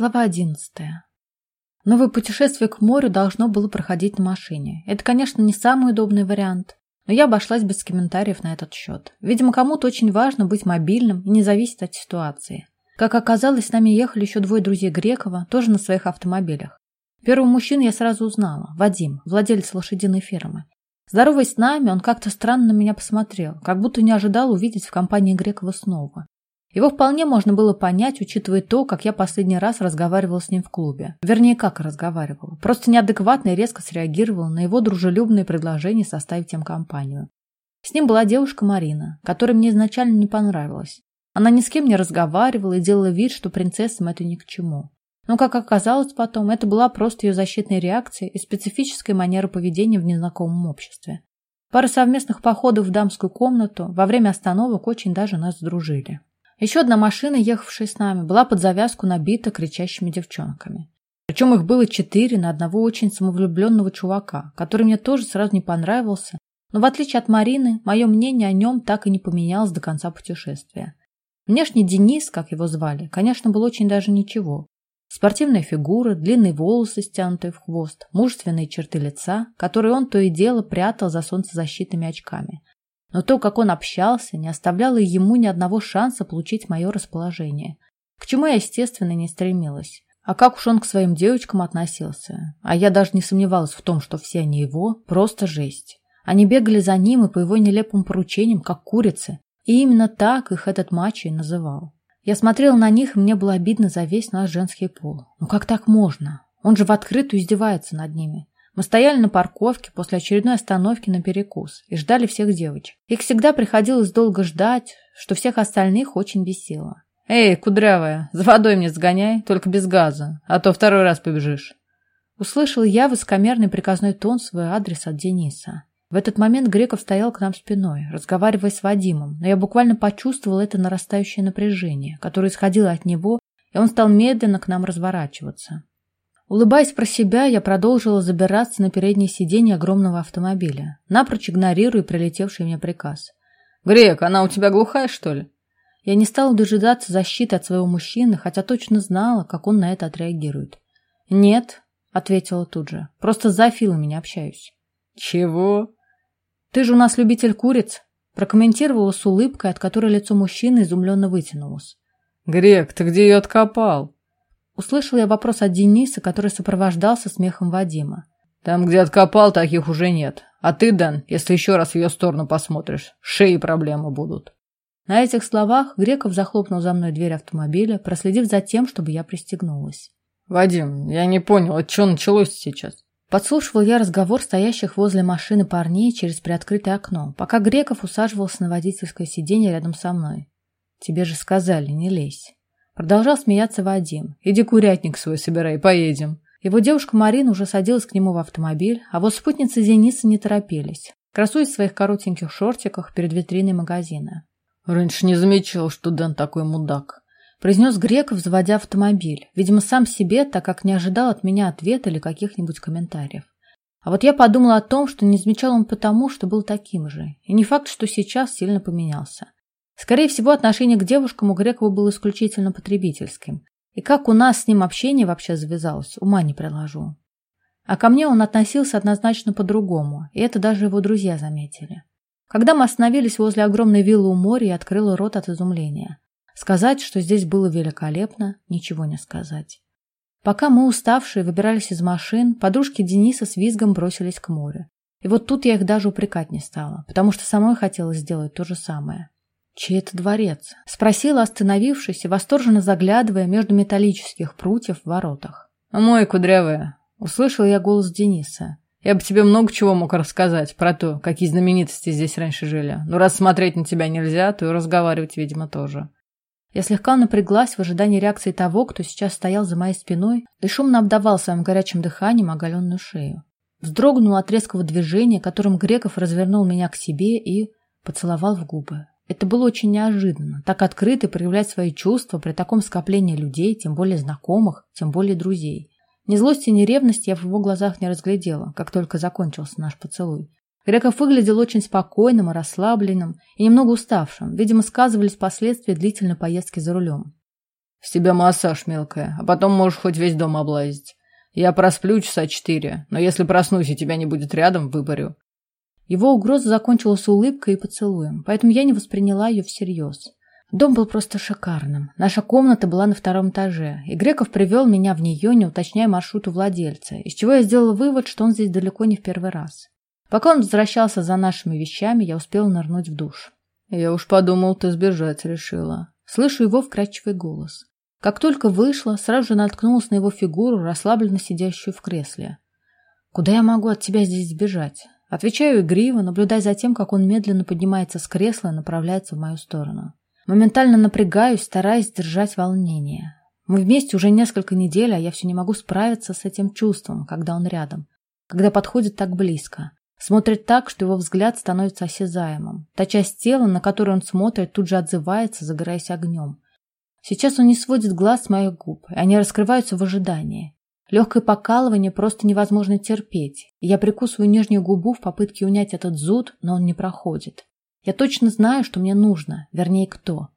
Глава одиннадцатая. Новое путешествие к морю должно было проходить на машине. Это, конечно, не самый удобный вариант, но я обошлась без комментариев на этот счет. Видимо, кому-то очень важно быть мобильным и не зависеть от ситуации. Как оказалось, с нами ехали еще двое друзей Грекова, тоже на своих автомобилях. Первого мужчину я сразу узнала. Вадим, владелец лошадиной фермы. Здороваясь с нами, он как-то странно на меня посмотрел, как будто не ожидал увидеть в компании Грекова снова. Его вполне можно было понять, учитывая то, как я последний раз разговаривала с ним в клубе. Вернее, как разговаривала. Просто неадекватно и резко среагировала на его дружелюбное предложение составить им компанию. С ним была девушка Марина, которая мне изначально не понравилась. Она ни с кем не разговаривала и делала вид, что принцессам это ни к чему. Но, как оказалось потом, это была просто ее защитная реакция и специфическая манера поведения в незнакомом обществе. Пара совместных походов в дамскую комнату во время остановок очень даже нас сдружили. Еще одна машина, ехавшая с нами, была под завязку набита кричащими девчонками. Причем их было четыре на одного очень самовлюбленного чувака, который мне тоже сразу не понравился, но в отличие от Марины, мое мнение о нем так и не поменялось до конца путешествия. Внешне Денис, как его звали, конечно, был очень даже ничего. Спортивная фигура, длинные волосы, стянутые в хвост, мужественные черты лица, которые он то и дело прятал за солнцезащитными очками. Но то, как он общался, не оставляло ему ни одного шанса получить мое расположение. К чему я, естественно, не стремилась. А как уж он к своим девочкам относился? А я даже не сомневалась в том, что все они его, просто жесть. Они бегали за ним и по его нелепым поручениям, как курицы. И именно так их этот мачо и называл. Я смотрела на них, и мне было обидно за весь наш женский пол. Ну как так можно? Он же в открытую издевается над ними. Мы стояли на парковке после очередной остановки на перекус и ждали всех девочек. Их всегда приходилось долго ждать, что всех остальных очень бесило. «Эй, кудрявая, за водой мне сгоняй, только без газа, а то второй раз побежишь». Услышал я высокомерный приказной тон свой адрес от Дениса. В этот момент Греков стоял к нам спиной, разговаривая с Вадимом, но я буквально почувствовал это нарастающее напряжение, которое исходило от него, и он стал медленно к нам разворачиваться. Улыбаясь про себя, я продолжила забираться на переднее сиденье огромного автомобиля, напрочь игнорируя прилетевший мне приказ. «Грек, она у тебя глухая, что ли?» Я не стала дожидаться защиты от своего мужчины, хотя точно знала, как он на это отреагирует. «Нет», — ответила тут же, — «просто за Филами общаюсь». «Чего?» «Ты же у нас любитель куриц», — прокомментировала с улыбкой, от которой лицо мужчины изумленно вытянулось. «Грек, ты где ее откопал?» Услышал я вопрос от Дениса, который сопровождался смехом Вадима. Там, где откопал, таких уже нет. А ты, Дэн, если еще раз в ее сторону посмотришь, шеи проблемы будут. На этих словах Греков захлопнул за мной дверь автомобиля, проследив за тем, чтобы я пристегнулась. Вадим, я не понял, это что началось сейчас? Подслушивал я разговор стоящих возле машины парней через приоткрытое окно, пока Греков усаживался на водительское сиденье рядом со мной. Тебе же сказали, не лезь. Продолжал смеяться Вадим. «Иди курятник свой собирай, поедем». Его девушка Марина уже садилась к нему в автомобиль, а вот спутницы Дениса не торопились, красуясь в своих коротеньких шортиках перед витриной магазина. «Раньше не замечал, что Дэн такой мудак», произнес Греков, заводя автомобиль, видимо, сам себе, так как не ожидал от меня ответа или каких-нибудь комментариев. А вот я подумала о том, что не замечал он потому, что был таким же, и не факт, что сейчас сильно поменялся. Скорее всего, отношение к девушкам у Грекова было исключительно потребительским. И как у нас с ним общение вообще завязалось, ума не приложу. А ко мне он относился однозначно по-другому, и это даже его друзья заметили. Когда мы остановились возле огромной виллы у моря, я открыла рот от изумления. Сказать, что здесь было великолепно, ничего не сказать. Пока мы, уставшие, выбирались из машин, подружки Дениса с визгом бросились к морю. И вот тут я их даже упрекать не стала, потому что самой хотелось сделать то же самое. «Чей это дворец?» — спросила, остановившись и восторженно заглядывая между металлических прутьев в воротах. «Мой, кудрявая!» — услышал я голос Дениса. «Я бы тебе много чего мог рассказать про то, какие знаменитости здесь раньше жили. Но раз смотреть на тебя нельзя, то и разговаривать, видимо, тоже». Я слегка напряглась в ожидании реакции того, кто сейчас стоял за моей спиной и шумно обдавал своим горячим дыханием оголенную шею. Вздрогнул от резкого движения, которым Греков развернул меня к себе и поцеловал в губы. Это было очень неожиданно, так открыто проявлять свои чувства при таком скоплении людей, тем более знакомых, тем более друзей. Ни злости, ни ревности я в его глазах не разглядела, как только закончился наш поцелуй. Греков выглядел очень спокойным и расслабленным, и немного уставшим. Видимо, сказывались последствия длительной поездки за рулем. С тебя массаж, мелкая, а потом можешь хоть весь дом облазить. Я просплю часа четыре, но если проснусь и тебя не будет рядом, выборю. Его угроза закончилась улыбкой и поцелуем, поэтому я не восприняла ее всерьез. Дом был просто шикарным. Наша комната была на втором этаже, и Греков привел меня в нее, не уточняя маршрут у владельца, из чего я сделала вывод, что он здесь далеко не в первый раз. Пока он возвращался за нашими вещами, я успела нырнуть в душ. «Я уж подумал, ты сбежать решила». Слышу его вкрадчивый голос. Как только вышла, сразу же наткнулась на его фигуру, расслабленно сидящую в кресле. «Куда я могу от тебя здесь сбежать?» Отвечаю игриво, наблюдая за тем, как он медленно поднимается с кресла и направляется в мою сторону. Моментально напрягаюсь, стараясь сдержать волнение. Мы вместе уже несколько недель, а я все не могу справиться с этим чувством, когда он рядом. Когда подходит так близко. Смотрит так, что его взгляд становится осязаемым. Та часть тела, на которую он смотрит, тут же отзывается, загораясь огнем. Сейчас он не сводит глаз с моих губ, и они раскрываются в ожидании. Легкое покалывание просто невозможно терпеть. Я прикусываю нижнюю губу в попытке унять этот зуд, но он не проходит. Я точно знаю, что мне нужно, вернее, кто.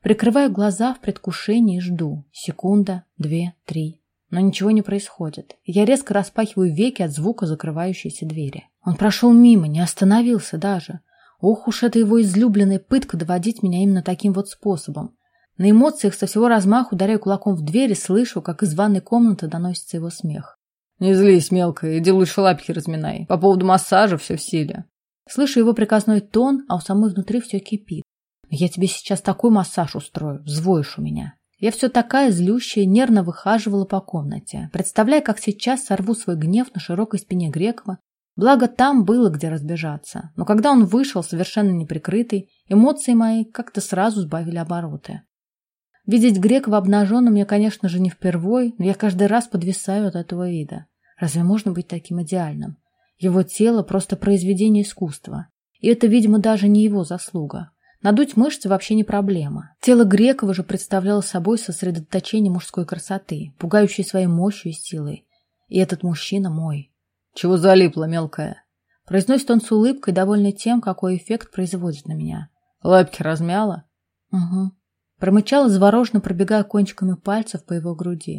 Прикрываю глаза в предвкушении и жду. Секунда, две, три. Но ничего не происходит. Я резко распахиваю веки от звука закрывающейся двери. Он прошел мимо, не остановился даже. Ох уж это его излюбленная пытка доводить меня именно таким вот способом. На эмоциях со всего размаху ударяю кулаком в дверь и слышу, как из ванной комнаты доносится его смех. «Не злись, мелкая, иди лучше лапки разминай. По поводу массажа все в силе». Слышу его приказной тон, а у самой внутри все кипит. Я тебе сейчас такой массаж устрою, взвоишь у меня. Я все такая злющая, нервно выхаживала по комнате, представляя, как сейчас сорву свой гнев на широкой спине Грекова. Благо, там было где разбежаться. Но когда он вышел, совершенно неприкрытый, эмоции мои как-то сразу сбавили обороты. Видеть Грекова обнаженным мне, конечно же, не впервой, но я каждый раз подвисаю от этого вида. Разве можно быть таким идеальным? Его тело просто произведение искусства. И это, видимо, даже не его заслуга. Надуть мышцы вообще не проблема. Тело Грекова же представляло собой сосредоточение мужской красоты, пугающей своей мощью и силой. И этот мужчина мой. «Чего залипла, мелкая?» Произносит он с улыбкой, довольный тем, какой эффект производит на меня. «Лапки размяла?» «Угу». Промычала, завороженно пробегая кончиками пальцев по его груди.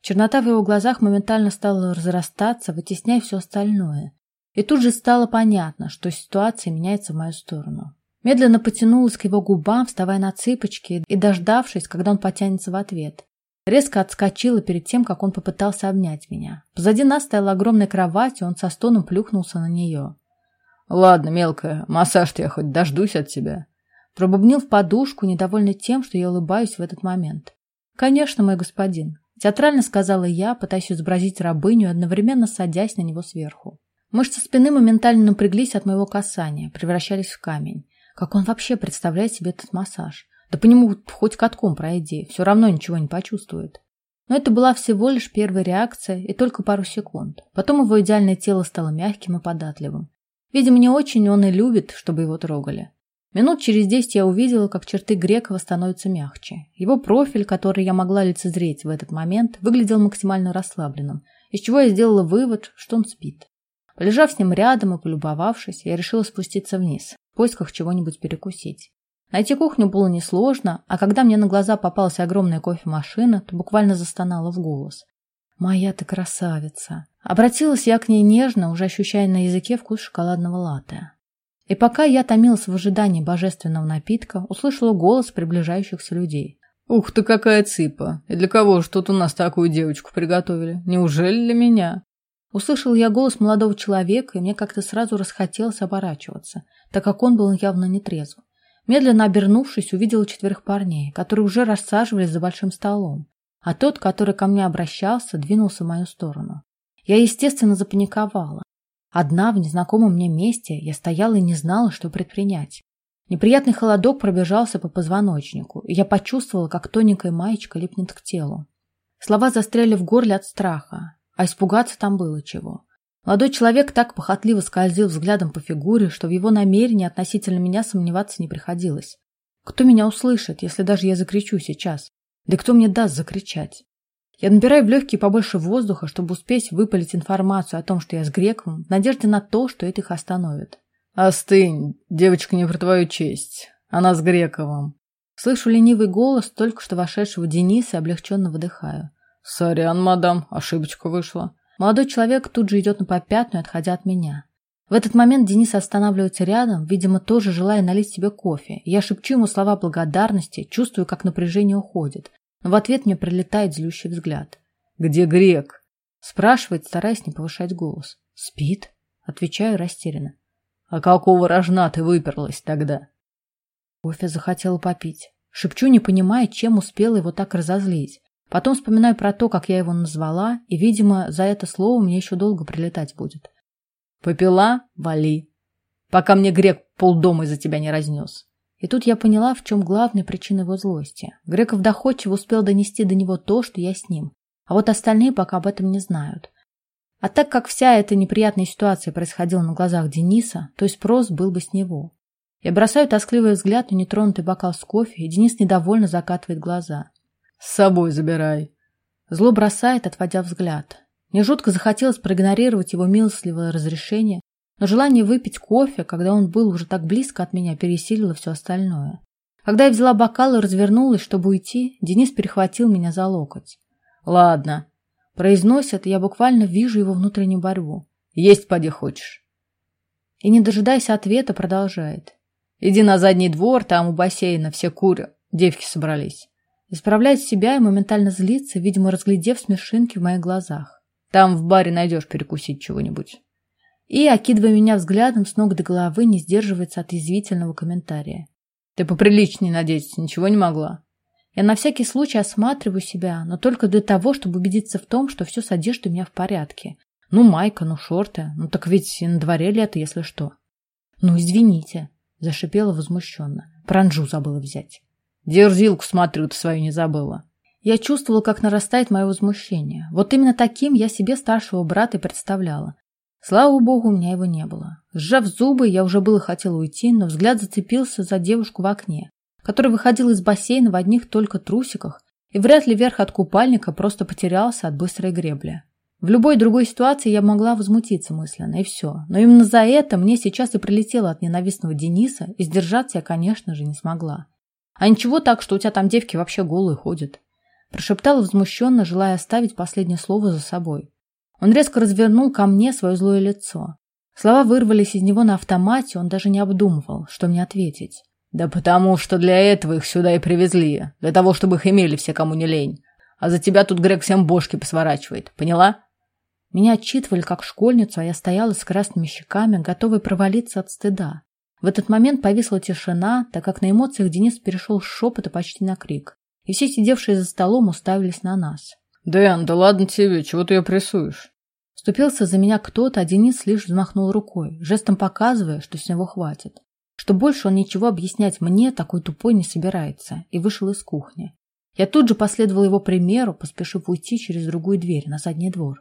Чернота в его глазах моментально стала разрастаться, вытесняя все остальное. И тут же стало понятно, что ситуация меняется в мою сторону. Медленно потянулась к его губам, вставая на цыпочки и дождавшись, когда он потянется в ответ. Резко отскочила перед тем, как он попытался обнять меня. Позади нас стояла огромная кровать, и он со стоном плюхнулся на нее. «Ладно, мелкая, массаж-то я хоть дождусь от тебя». Пробубнил в подушку, недовольный тем, что я улыбаюсь в этот момент. «Конечно, мой господин», Театрально сказала я, пытаясь изобразить рабыню, одновременно садясь на него сверху. Мышцы спины моментально напряглись от моего касания, превращались в камень. Как он вообще представляет себе этот массаж? Да по нему хоть катком пройди, все равно ничего не почувствует. Но это была всего лишь первая реакция и только пару секунд. Потом его идеальное тело стало мягким и податливым. Видимо, не очень он и любит, чтобы его трогали. Минут через десять я увидела, как черты Грекова становятся мягче. Его профиль, который я могла лицезреть в этот момент, выглядел максимально расслабленным, из чего я сделала вывод, что он спит. Полежав с ним рядом и полюбовавшись, я решила спуститься вниз, в поисках чего-нибудь перекусить. Найти кухню было несложно, а когда мне на глаза попалась огромная кофемашина, то буквально застонала в голос. «Моя ты красавица!» Обратилась я к ней нежно, уже ощущая на языке вкус шоколадного латте. И пока я томилась в ожидании божественного напитка, услышала голос приближающихся людей. «Ух ты, какая цыпа! И для кого же тут у нас такую девочку приготовили? Неужели для меня?» Услышал я голос молодого человека, и мне как-то сразу расхотелось оборачиваться, так как он был явно нетрезв. Медленно обернувшись, увидела четверых парней, которые уже рассаживались за большим столом, а тот, который ко мне обращался, двинулся в мою сторону. Я, естественно, запаниковала. Одна в незнакомом мне месте я стояла и не знала, что предпринять. Неприятный холодок пробежался по позвоночнику, и я почувствовала, как тоненькая маечка липнет к телу. Слова застряли в горле от страха, а испугаться там было чего. Молодой человек так похотливо скользил взглядом по фигуре, что в его намерении относительно меня сомневаться не приходилось. Кто меня услышит, если даже я закричу сейчас? Да кто мне даст закричать? Я набираю в легкие побольше воздуха, чтобы успеть выпалить информацию о том, что я с Грековым, в надежде на то, что это их остановит. «Остынь, девочка не про твою честь. Она с Грековым». Слышу ленивый голос только что вошедшего Дениса и облегченно выдыхаю. «Сорян, мадам, ошибочка вышла». Молодой человек тут же идет на попятную, отходя от меня. В этот момент Денис останавливается рядом, видимо, тоже желая налить себе кофе. Я шепчу ему слова благодарности, чувствую, как напряжение уходит. Но в ответ мне прилетает злющий взгляд. «Где грек?» Спрашивает, стараясь не повышать голос. «Спит?» Отвечаю растерянно. «А какого рожна ты выперлась тогда?» Кофе захотела попить. Шепчу, не понимая, чем успела его так разозлить. Потом вспоминаю про то, как я его назвала, и, видимо, за это слово мне еще долго прилетать будет. Попила — вали. Пока мне грек полдома из-за тебя не разнес. И тут я поняла, в чем главная причина его злости. Греков доходчиво успел донести до него то, что я с ним. А вот остальные пока об этом не знают. А так как вся эта неприятная ситуация происходила на глазах Дениса, то и спрос был бы с него. Я бросаю тоскливый взгляд на нетронутый бокал с кофе, и Денис недовольно закатывает глаза. «С собой забирай». Зло бросает, отводя взгляд. Мне жутко захотелось проигнорировать его милостливое разрешение, но желание выпить кофе, когда он был уже так близко от меня, пересилило все остальное. Когда я взяла бокал и развернулась, чтобы уйти, Денис перехватил меня за локоть. «Ладно», — произносит, я буквально вижу его внутреннюю борьбу. «Есть поди хочешь». И, не дожидаясь ответа, продолжает. «Иди на задний двор, там у бассейна все куры, девки собрались». Исправляет себя и моментально злится, видимо, разглядев смешинки в моих глазах. Там в баре найдешь перекусить чего-нибудь. И, окидывая меня взглядом с ног до головы, не сдерживается от язвительного комментария. Ты поприличнее надеться ничего не могла. Я на всякий случай осматриваю себя, но только для того, чтобы убедиться в том, что все с одеждой у меня в порядке. Ну, майка, ну, шорты. Ну, так ведь на дворе лето, если что. Ну, извините, зашипела возмущенно. Пранжу забыла взять. Дерзилку, смотрю, ты свою не забыла. Я чувствовала, как нарастает мое возмущение. Вот именно таким я себе старшего брата и представляла. Слава богу, у меня его не было. Сжав зубы, я уже было хотела уйти, но взгляд зацепился за девушку в окне, которая выходила из бассейна в одних только трусиках, и вряд ли верх от купальника просто потерялся от быстрой гребли. В любой другой ситуации я могла возмутиться мысленно, и все. Но именно за это мне сейчас и прилетело от ненавистного Дениса, и сдержаться я, конечно же, не смогла. А ничего так, что у тебя там девки вообще голые ходят. Прошептала возмущенно, желая оставить последнее слово за собой. Он резко развернул ко мне свое злое лицо. Слова вырвались из него на автомате, он даже не обдумывал, что мне ответить. «Да потому что для этого их сюда и привезли. Для того, чтобы их имели все, кому не лень. А за тебя тут Грег всем бошки посворачивает. Поняла?» Меня отчитывали как школьницу, а я стояла с красными щеками, готовой провалиться от стыда. В этот момент повисла тишина, так как на эмоциях Денис перешел с шепота почти на крик и все сидевшие за столом уставились на нас. «Дэн, да ладно тебе, чего ты ее прессуешь?» Вступился за меня кто-то, а Денис лишь взмахнул рукой, жестом показывая, что с него хватит. Что больше он ничего объяснять мне, такой тупой, не собирается, и вышел из кухни. Я тут же последовал его примеру, поспешив уйти через другую дверь на задний двор.